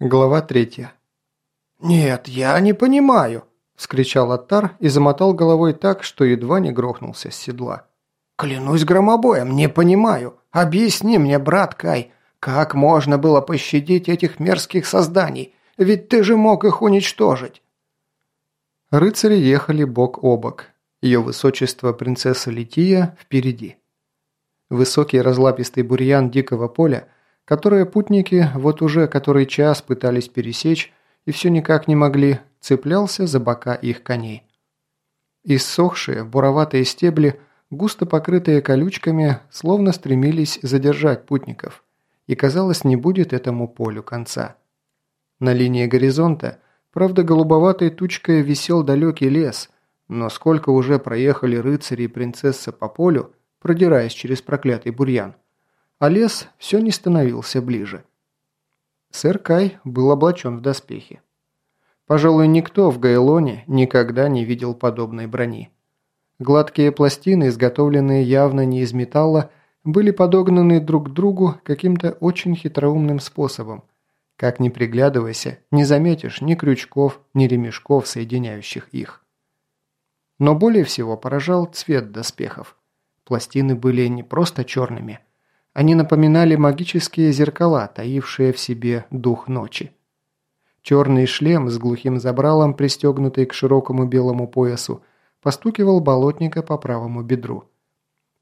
Глава третья. «Нет, я не понимаю!» – вскричал Аттар и замотал головой так, что едва не грохнулся с седла. «Клянусь громобоем, не понимаю! Объясни мне, брат Кай, как можно было пощадить этих мерзких созданий? Ведь ты же мог их уничтожить!» Рыцари ехали бок о бок. Ее высочество принцесса Лития впереди. Высокий разлапистый бурьян дикого поля – которое путники вот уже который час пытались пересечь и все никак не могли, цеплялся за бока их коней. Иссохшие, буроватые стебли, густо покрытые колючками, словно стремились задержать путников, и, казалось, не будет этому полю конца. На линии горизонта, правда, голубоватой тучкой висел далекий лес, но сколько уже проехали рыцари и принцесса по полю, продираясь через проклятый бурьян а лес все не становился ближе. Сэр Кай был облачен в доспехи. Пожалуй, никто в Гайлоне никогда не видел подобной брони. Гладкие пластины, изготовленные явно не из металла, были подогнаны друг к другу каким-то очень хитроумным способом. Как ни приглядывайся, не заметишь ни крючков, ни ремешков, соединяющих их. Но более всего поражал цвет доспехов. Пластины были не просто черными – они напоминали магические зеркала, таившие в себе дух ночи. Черный шлем с глухим забралом, пристегнутый к широкому белому поясу, постукивал болотника по правому бедру.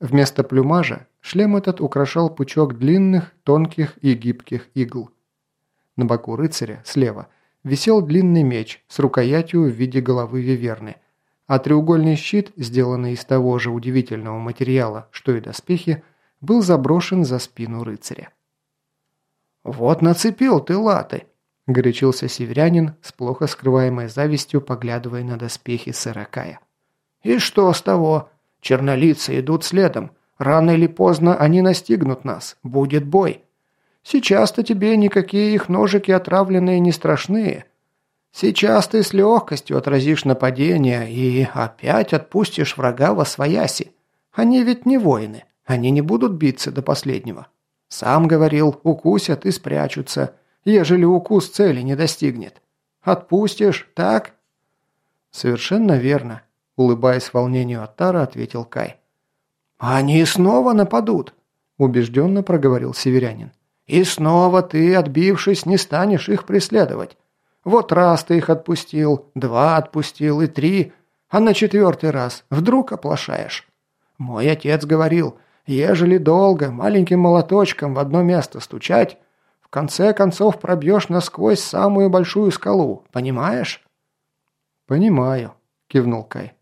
Вместо плюмажа шлем этот украшал пучок длинных, тонких и гибких игл. На боку рыцаря, слева, висел длинный меч с рукоятью в виде головы виверны, а треугольный щит, сделанный из того же удивительного материала, что и доспехи, был заброшен за спину рыцаря. «Вот нацепил ты латы!» – горячился северянин с плохо скрываемой завистью, поглядывая на доспехи сырокая. «И что с того? Чернолицы идут следом. Рано или поздно они настигнут нас. Будет бой. Сейчас-то тебе никакие их ножики отравленные не страшные. Сейчас ты с легкостью отразишь нападение и опять отпустишь врага во свояси. Они ведь не воины. Они не будут биться до последнего. Сам говорил, укусят и спрячутся, ежели укус цели не достигнет. Отпустишь, так?» «Совершенно верно», – улыбаясь волнению Аттара, ответил Кай. «Они снова нападут», – убежденно проговорил северянин. «И снова ты, отбившись, не станешь их преследовать. Вот раз ты их отпустил, два отпустил и три, а на четвертый раз вдруг оплошаешь. Мой отец говорил – Ежели долго маленьким молоточком в одно место стучать, в конце концов пробьешь насквозь самую большую скалу, понимаешь?» «Понимаю», – кивнул Кай.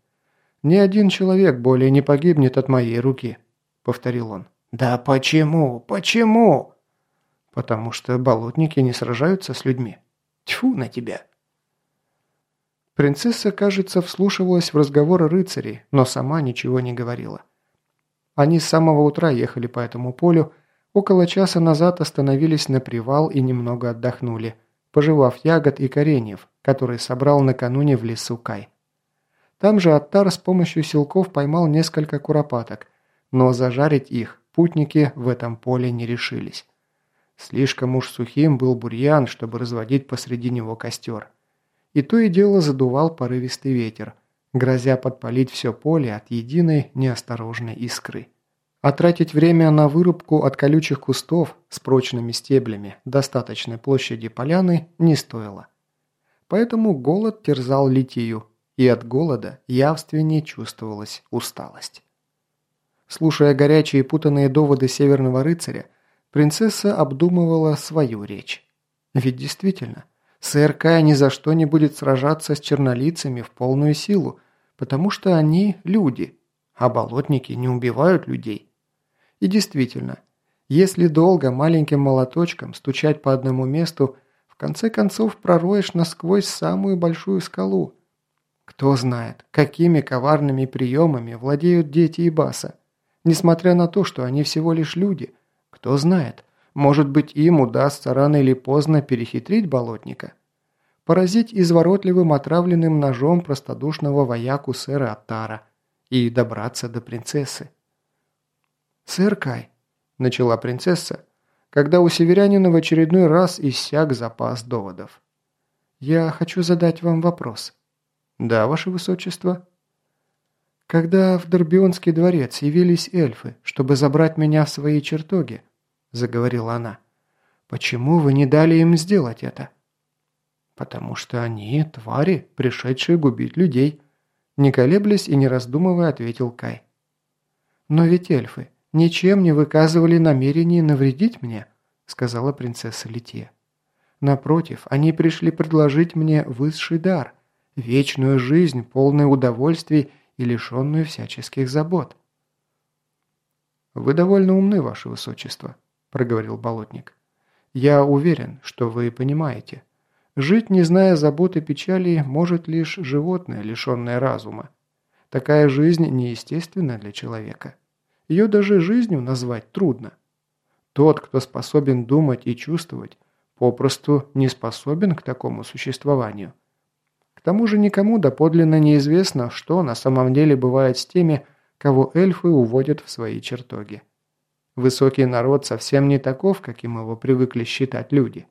«Ни один человек более не погибнет от моей руки», – повторил он. «Да почему? Почему?» «Потому что болотники не сражаются с людьми. Тьфу на тебя!» Принцесса, кажется, вслушивалась в разговоры рыцарей, но сама ничего не говорила. Они с самого утра ехали по этому полю, около часа назад остановились на привал и немного отдохнули, пожевав ягод и кореньев, которые собрал накануне в лесу Кай. Там же Аттар с помощью силков поймал несколько куропаток, но зажарить их путники в этом поле не решились. Слишком уж сухим был бурьян, чтобы разводить посреди него костер. И то и дело задувал порывистый ветер, грозя подпалить все поле от единой неосторожной искры. А тратить время на вырубку от колючих кустов с прочными стеблями достаточной площади поляны не стоило. Поэтому голод терзал Литию, и от голода явственнее чувствовалась усталость. Слушая горячие путанные доводы северного рыцаря, принцесса обдумывала свою речь. Ведь действительно, Сэр Кай ни за что не будет сражаться с чернолицами в полную силу, потому что они люди, а болотники не убивают людей. И действительно, если долго маленьким молоточком стучать по одному месту, в конце концов пророешь насквозь самую большую скалу. Кто знает, какими коварными приемами владеют дети и баса. Несмотря на то, что они всего лишь люди, кто знает, может быть им удастся рано или поздно перехитрить болотника поразить изворотливым отравленным ножом простодушного вояку сэра Аттара и добраться до принцессы. «Сэр Кай», – начала принцесса, когда у северянина в очередной раз иссяк запас доводов. «Я хочу задать вам вопрос». «Да, ваше высочество». «Когда в Дорбионский дворец явились эльфы, чтобы забрать меня в свои чертоги», – заговорила она, – «почему вы не дали им сделать это?» «Потому что они – твари, пришедшие губить людей», – не колеблясь и не раздумывая, ответил Кай. «Но ведь эльфы ничем не выказывали намерений навредить мне», – сказала принцесса Лития. «Напротив, они пришли предложить мне высший дар, вечную жизнь, полную удовольствий и лишенную всяческих забот». «Вы довольно умны, ваше высочество», – проговорил болотник. «Я уверен, что вы понимаете. Жить, не зная забот и печали, может лишь животное, лишенное разума. Такая жизнь неестественна для человека. Ее даже жизнью назвать трудно. Тот, кто способен думать и чувствовать, попросту не способен к такому существованию. К тому же никому доподлинно неизвестно, что на самом деле бывает с теми, кого эльфы уводят в свои чертоги. Высокий народ совсем не таков, каким его привыкли считать люди.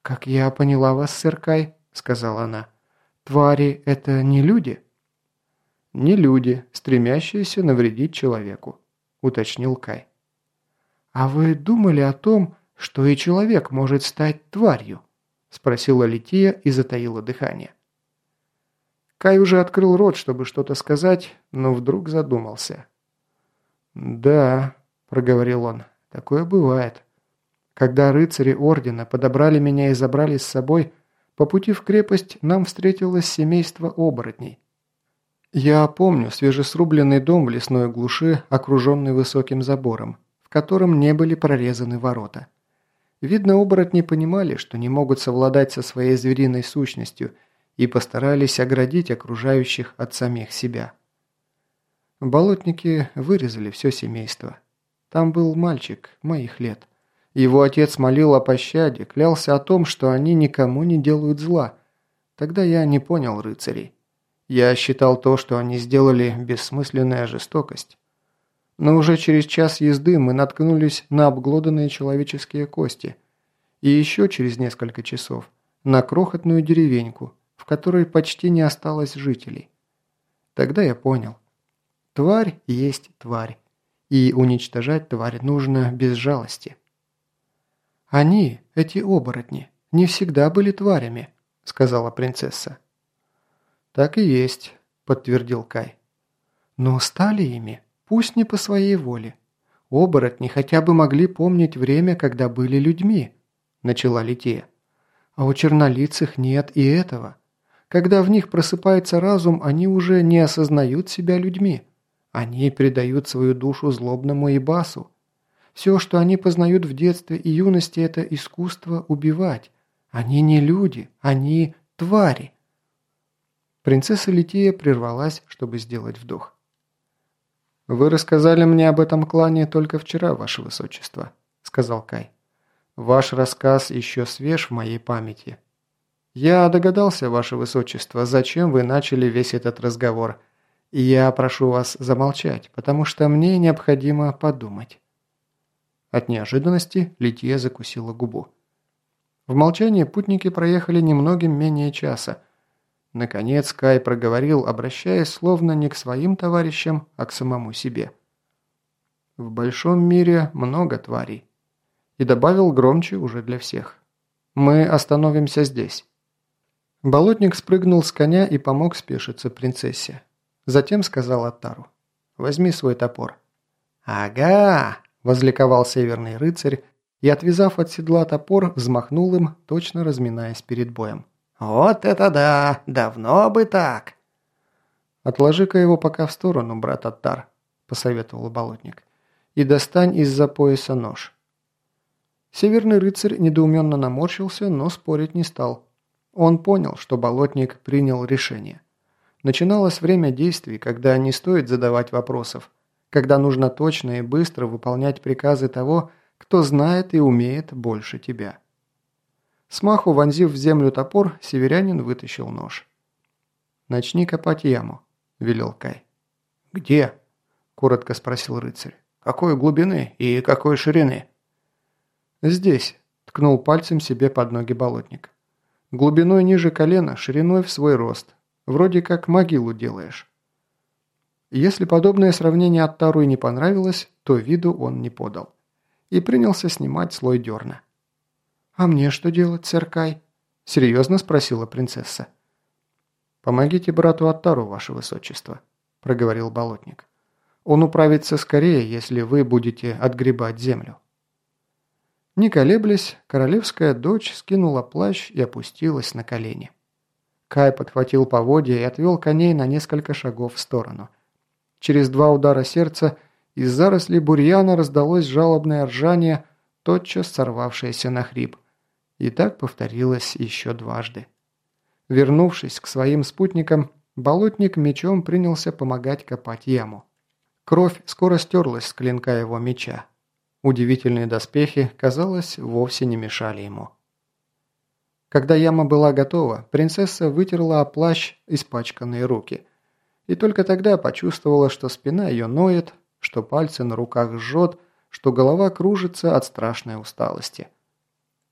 «Как я поняла вас, сэр Кай», — сказала она, — «твари — это не люди?» «Не люди, стремящиеся навредить человеку», – уточнил Кай. «А вы думали о том, что и человек может стать тварью?» – спросила Лития и затаила дыхание. Кай уже открыл рот, чтобы что-то сказать, но вдруг задумался. «Да», – проговорил он, – «такое бывает. Когда рыцари Ордена подобрали меня и забрали с собой, по пути в крепость нам встретилось семейство оборотней. Я помню свежесрубленный дом в лесной глуши, окруженный высоким забором, в котором не были прорезаны ворота. Видно, оборотни понимали, что не могут совладать со своей звериной сущностью и постарались оградить окружающих от самих себя. Болотники вырезали все семейство. Там был мальчик моих лет. Его отец молил о пощаде, клялся о том, что они никому не делают зла. Тогда я не понял рыцарей. Я считал то, что они сделали, бессмысленная жестокость. Но уже через час езды мы наткнулись на обглоданные человеческие кости. И еще через несколько часов на крохотную деревеньку, в которой почти не осталось жителей. Тогда я понял. Тварь есть тварь. И уничтожать тварь нужно без жалости. «Они, эти оборотни, не всегда были тварями», — сказала принцесса. «Так и есть», – подтвердил Кай. «Но стали ими, пусть не по своей воле. Оборотни хотя бы могли помнить время, когда были людьми», – начала Лития. «А у чернолицых нет и этого. Когда в них просыпается разум, они уже не осознают себя людьми. Они предают свою душу злобному ибасу. Все, что они познают в детстве и юности, это искусство убивать. Они не люди, они твари. Принцесса Лития прервалась, чтобы сделать вдох. «Вы рассказали мне об этом клане только вчера, ваше высочество», — сказал Кай. «Ваш рассказ еще свеж в моей памяти. Я догадался, ваше высочество, зачем вы начали весь этот разговор, я прошу вас замолчать, потому что мне необходимо подумать». От неожиданности Лития закусила губу. В молчании путники проехали немногим менее часа, Наконец Кай проговорил, обращаясь словно не к своим товарищам, а к самому себе. «В большом мире много тварей». И добавил громче уже для всех. «Мы остановимся здесь». Болотник спрыгнул с коня и помог спешиться принцессе. Затем сказал Аттару. «Возьми свой топор». «Ага!» – возликовал северный рыцарь и, отвязав от седла топор, взмахнул им, точно разминаясь перед боем. «Вот это да! Давно бы так!» «Отложи-ка его пока в сторону, брат Аттар», – посоветовал болотник. «И достань из-за пояса нож». Северный рыцарь недоуменно наморщился, но спорить не стал. Он понял, что болотник принял решение. Начиналось время действий, когда не стоит задавать вопросов, когда нужно точно и быстро выполнять приказы того, кто знает и умеет больше тебя. Смаху вонзив в землю топор, северянин вытащил нож. «Начни копать яму», – велел Кай. «Где?» – коротко спросил рыцарь. «Какой глубины и какой ширины?» «Здесь», – ткнул пальцем себе под ноги болотник. «Глубиной ниже колена, шириной в свой рост. Вроде как могилу делаешь». Если подобное сравнение от Тару и не понравилось, то виду он не подал. И принялся снимать слой дерна. «А мне что делать, сэр Кай?» – серьезно спросила принцесса. «Помогите брату Аттару, ваше высочество», – проговорил болотник. «Он управится скорее, если вы будете отгребать землю». Не колеблясь, королевская дочь скинула плащ и опустилась на колени. Кай подхватил поводья и отвел коней на несколько шагов в сторону. Через два удара сердца из зарослей бурьяна раздалось жалобное ржание, тотчас сорвавшееся на хрип. И так повторилось еще дважды. Вернувшись к своим спутникам, болотник мечом принялся помогать копать яму. Кровь скоро стерлась с клинка его меча. Удивительные доспехи, казалось, вовсе не мешали ему. Когда яма была готова, принцесса вытерла о плащ испачканные руки. И только тогда почувствовала, что спина ее ноет, что пальцы на руках жжет, что голова кружится от страшной усталости.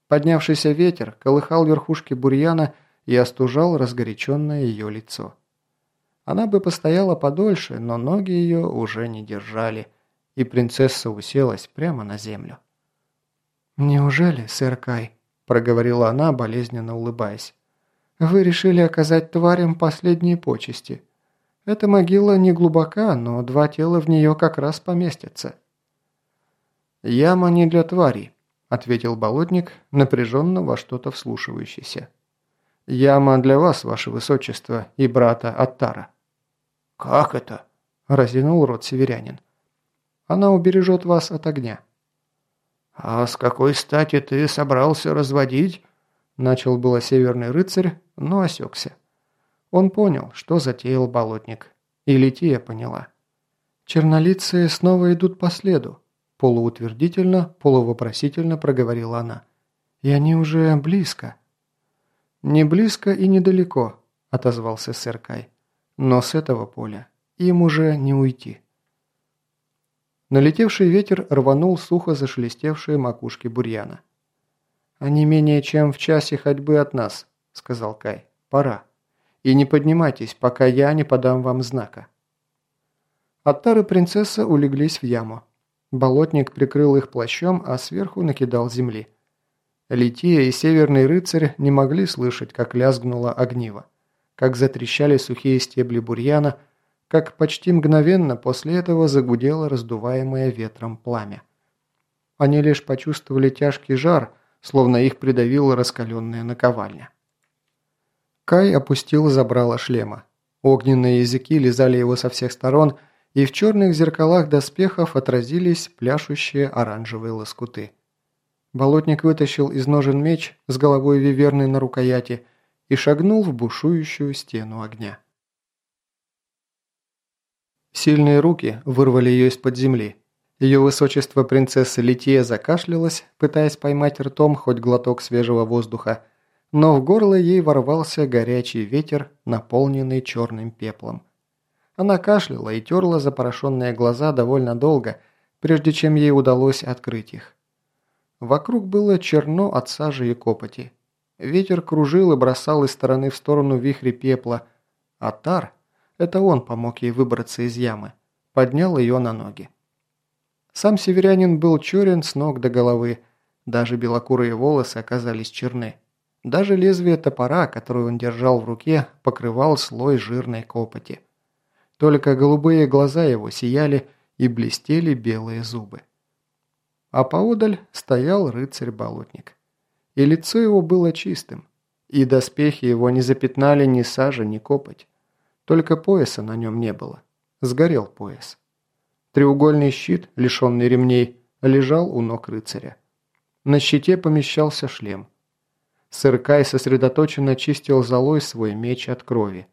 Поднявшийся ветер колыхал верхушки бурьяна и остужал разгоряченное ее лицо. Она бы постояла подольше, но ноги ее уже не держали – и принцесса уселась прямо на землю. «Неужели, сэр Кай?» – проговорила она, болезненно улыбаясь. «Вы решили оказать тварям последние почести. Эта могила не глубока, но два тела в нее как раз поместятся». «Яма не для тварей», – ответил болотник, напряженно во что-то вслушивающийся. «Яма для вас, ваше высочество, и брата Аттара». «Как это?» – разинул рот северянин. Она убережет вас от огня». «А с какой стати ты собрался разводить?» Начал было северный рыцарь, но осекся. Он понял, что затеял болотник. И Лития поняла. «Чернолицые снова идут по следу», – полуутвердительно, полувопросительно проговорила она. «И они уже близко». «Не близко и недалеко», – отозвался сэр Кай. «Но с этого поля им уже не уйти». Налетевший ветер рванул сухо зашелестевшие макушки бурьяна. «Они менее чем в часе ходьбы от нас», – сказал Кай. «Пора. И не поднимайтесь, пока я не подам вам знака». Оттар и принцесса улеглись в яму. Болотник прикрыл их плащом, а сверху накидал земли. Лития и Северный рыцарь не могли слышать, как лязгнуло огниво, как затрещали сухие стебли бурьяна, как почти мгновенно после этого загудело раздуваемое ветром пламя. Они лишь почувствовали тяжкий жар, словно их придавила раскаленная наковальня. Кай опустил забрало шлема. Огненные языки лизали его со всех сторон, и в черных зеркалах доспехов отразились пляшущие оранжевые лоскуты. Болотник вытащил из ножен меч с головой виверны на рукояти и шагнул в бушующую стену огня. Сильные руки вырвали ее из-под земли. Ее высочество принцесса Лития закашлялась, пытаясь поймать ртом хоть глоток свежего воздуха, но в горло ей ворвался горячий ветер, наполненный черным пеплом. Она кашляла и терла запорошенные глаза довольно долго, прежде чем ей удалось открыть их. Вокруг было черно от сажи и копоти. Ветер кружил и бросал из стороны в сторону вихри пепла, а Тар это он помог ей выбраться из ямы. Поднял ее на ноги. Сам северянин был черен с ног до головы. Даже белокурые волосы оказались черны. Даже лезвие топора, которое он держал в руке, покрывал слой жирной копоти. Только голубые глаза его сияли и блестели белые зубы. А поодаль стоял рыцарь-болотник. И лицо его было чистым, и доспехи его не запятнали ни сажа, ни копоть. Только пояса на нем не было. Сгорел пояс. Треугольный щит, лишенный ремней, лежал у ног рыцаря. На щите помещался шлем. Сэр Кай сосредоточенно чистил золой свой меч от крови.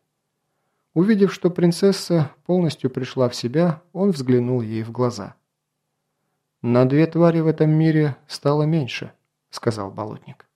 Увидев, что принцесса полностью пришла в себя, он взглянул ей в глаза. «На две твари в этом мире стало меньше», — сказал болотник.